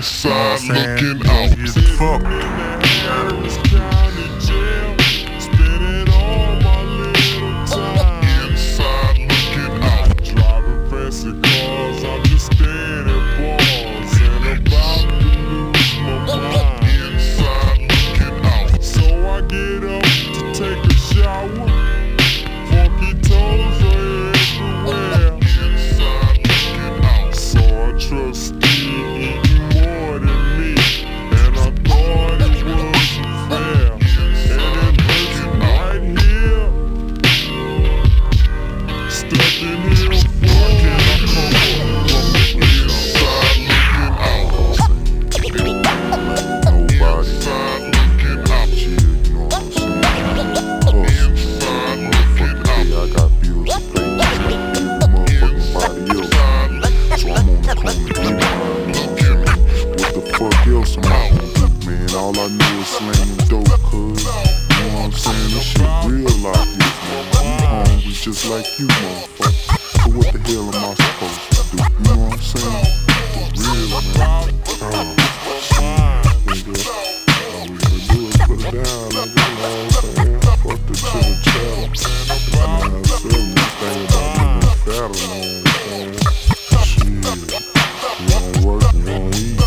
Inside looking out. fuck. Harris County Jail, spending all my little time. Inside looking out. Driving fancy cars, I slanging dope, cuz. You know what I'm saying? This shit real out here, man. I'm hungry just like you, motherfucker. So what the hell am I supposed to do? You know what I'm saying? Real, man. Oh, shit, nigga. All we gonna do is put it down, nigga. You know what I'm saying? Fuck the chiller chatter. You know what I'm saying? This thing about living fatter, you know what I'm saying? Shit.